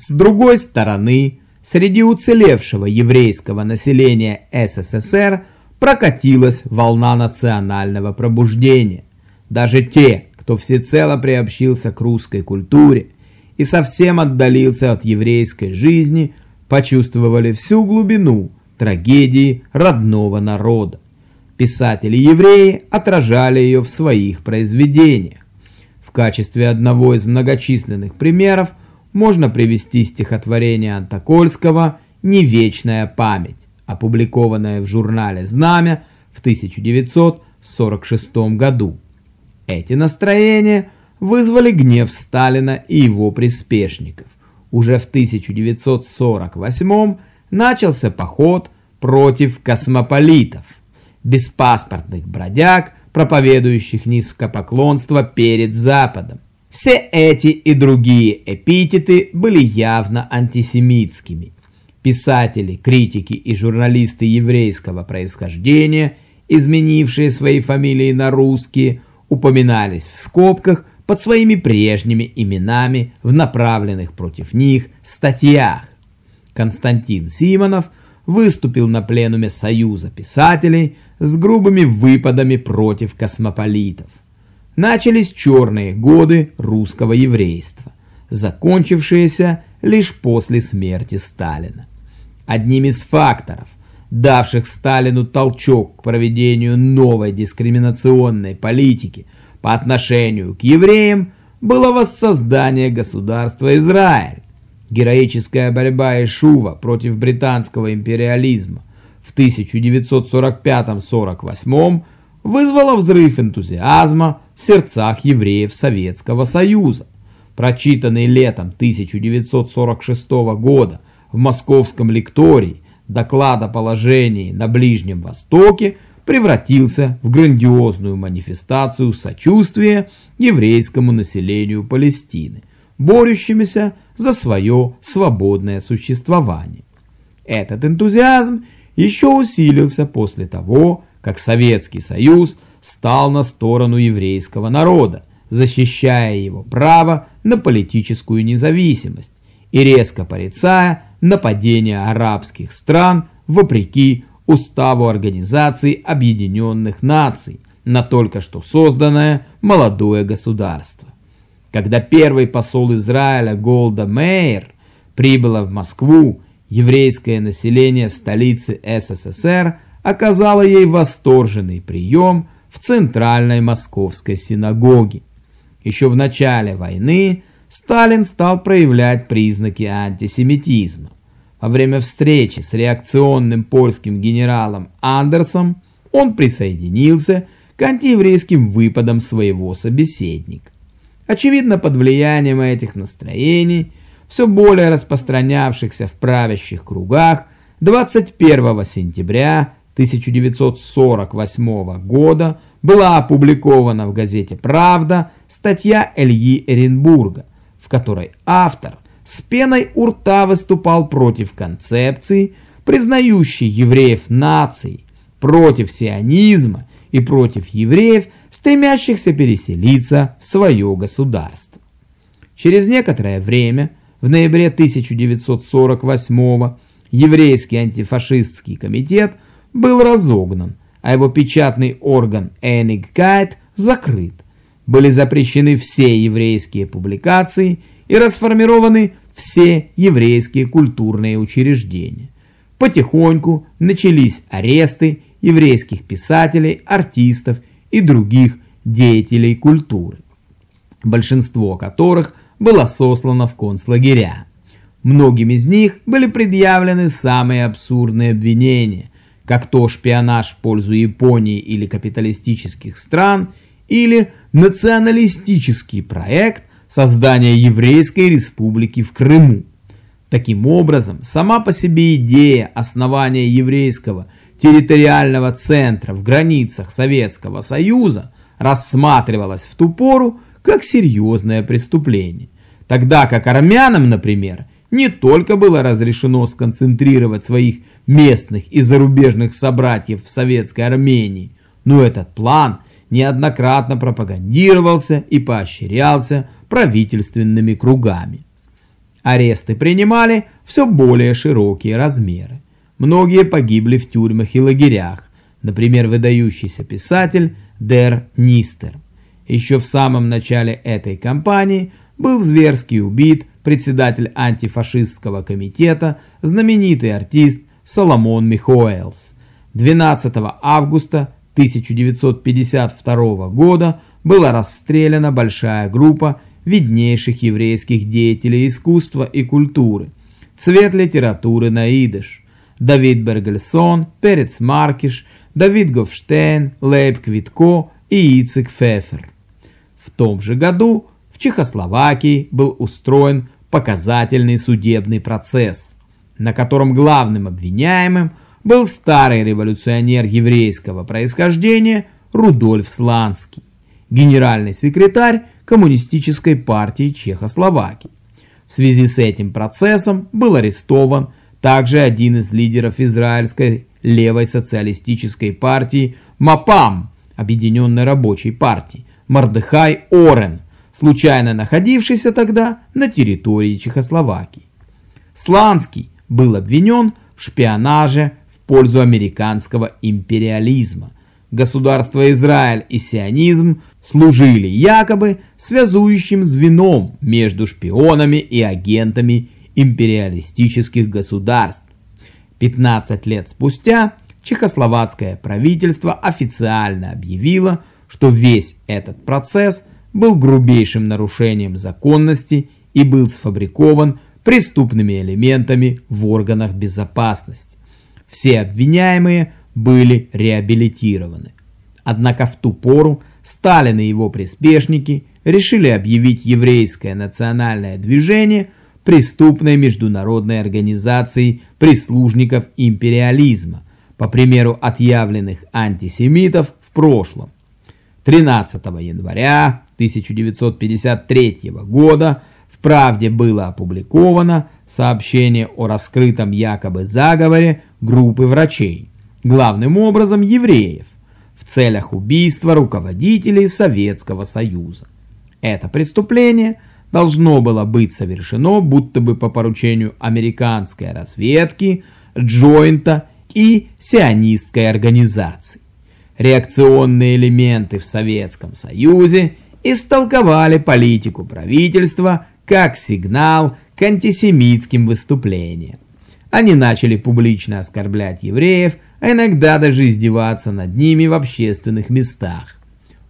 С другой стороны, среди уцелевшего еврейского населения СССР прокатилась волна национального пробуждения. Даже те, кто всецело приобщился к русской культуре и совсем отдалился от еврейской жизни, почувствовали всю глубину трагедии родного народа. Писатели-евреи отражали ее в своих произведениях. В качестве одного из многочисленных примеров можно привести стихотворение Антокольского «Не вечная память», опубликованное в журнале «Знамя» в 1946 году. Эти настроения вызвали гнев Сталина и его приспешников. Уже в 1948 начался поход против космополитов – беспаспортных бродяг, проповедующих низкопоклонство перед Западом. Все эти и другие эпитеты были явно антисемитскими. Писатели, критики и журналисты еврейского происхождения, изменившие свои фамилии на русские, упоминались в скобках под своими прежними именами в направленных против них статьях. Константин Симонов выступил на пленуме Союза писателей с грубыми выпадами против космополитов. Начались черные годы русского еврейства, закончившиеся лишь после смерти Сталина. Одним из факторов, давших Сталину толчок к проведению новой дискриминационной политики по отношению к евреям, было воссоздание государства Израиль. Героическая борьба Ишува против британского империализма в 1945-48 вызвало взрыв энтузиазма в сердцах евреев Советского Союза. Прочитанный летом 1946 года в московском лектории доклад о положении на Ближнем Востоке превратился в грандиозную манифестацию сочувствия еврейскому населению Палестины, борющимися за свое свободное существование. Этот энтузиазм еще усилился после того, как Советский Союз стал на сторону еврейского народа, защищая его право на политическую независимость и резко порицая нападения арабских стран вопреки Уставу Организации Объединенных Наций на только что созданное молодое государство. Когда первый посол Израиля Голда Мейер прибыла в Москву еврейское население столицы СССР оказало ей восторженный прием в Центральной Московской синагоге. Еще в начале войны Сталин стал проявлять признаки антисемитизма. Во время встречи с реакционным польским генералом Андерсом он присоединился к антиеврейским выпадам своего собеседника. Очевидно, под влиянием этих настроений – все более распространявшихся в правящих кругах, 21 сентября 1948 года была опубликована в газете «Правда» статья Ильи Эренбурга, в которой автор с пеной у рта выступал против концепции, признающей евреев нацией, против сионизма и против евреев, стремящихся переселиться в свое государство. Через некоторое время в ноябре 1948 еврейский антифашистский комитет был разогнан, а его печатный орган Энигкайт закрыт. Были запрещены все еврейские публикации и расформированы все еврейские культурные учреждения. Потихоньку начались аресты еврейских писателей, артистов и других деятелей культуры, большинство которых была сослана в концлагеря. Многим из них были предъявлены самые абсурдные обвинения, как то шпионаж в пользу Японии или капиталистических стран, или националистический проект создания Еврейской республики в Крыму. Таким образом, сама по себе идея основания еврейского территориального центра в границах Советского Союза рассматривалась в ту пору как серьезное преступление, тогда как армянам, например, не только было разрешено сконцентрировать своих местных и зарубежных собратьев в советской Армении, но этот план неоднократно пропагандировался и поощрялся правительственными кругами. Аресты принимали все более широкие размеры. Многие погибли в тюрьмах и лагерях, например, выдающийся писатель Дер Нистер. Еще в самом начале этой кампании был зверски убит председатель антифашистского комитета, знаменитый артист Соломон Михоэлс. 12 августа 1952 года была расстреляна большая группа виднейших еврейских деятелей искусства и культуры, цвет литературы на идыш, Давид Бергельсон, Перец Маркиш, Давид Гофштейн, Лейб Квитко и Ицик Фефер. В том же году Чехословакии был устроен показательный судебный процесс, на котором главным обвиняемым был старый революционер еврейского происхождения Рудольф Сланский, генеральный секретарь Коммунистической партии Чехословакии. В связи с этим процессом был арестован также один из лидеров израильской левой социалистической партии МАПАМ, Объединенной рабочей партии, Мардыхай Орен, случайно находившийся тогда на территории Чехословакии. Сланский был обвинен в шпионаже в пользу американского империализма. Государство Израиль и сионизм служили якобы связующим звеном между шпионами и агентами империалистических государств. 15 лет спустя чехословацкое правительство официально объявило, что весь этот процесс был грубейшим нарушением законности и был сфабрикован преступными элементами в органах безопасности. Все обвиняемые были реабилитированы. Однако в ту пору Сталин и его приспешники решили объявить еврейское национальное движение преступной международной организацией прислужников империализма, по примеру отъявленных антисемитов в прошлом. 13 января 1953 года в «Правде» было опубликовано сообщение о раскрытом якобы заговоре группы врачей, главным образом евреев, в целях убийства руководителей Советского Союза. Это преступление должно было быть совершено будто бы по поручению американской разведки, Джойнта и сионистской организации. Реакционные элементы в Советском Союзе истолковали политику правительства как сигнал к антисемитским выступлениям. Они начали публично оскорблять евреев, а иногда даже издеваться над ними в общественных местах.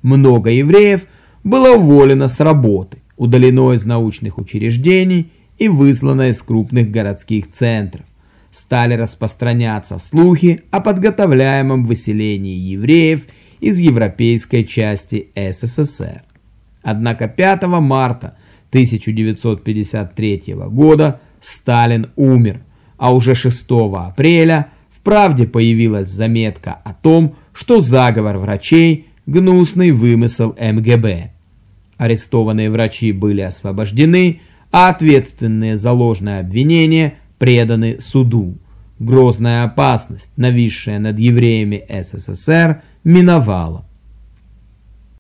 Много евреев было уволено с работы, удалено из научных учреждений и выслано из крупных городских центров. Стали распространяться слухи о подготовляемом выселении евреев из европейской части СССР. Однако 5 марта 1953 года Сталин умер, а уже 6 апреля в «Правде» появилась заметка о том, что заговор врачей – гнусный вымысел МГБ. Арестованные врачи были освобождены, а ответственные за ложное обвинение преданы суду. Грозная опасность, нависшая над евреями СССР, миновала.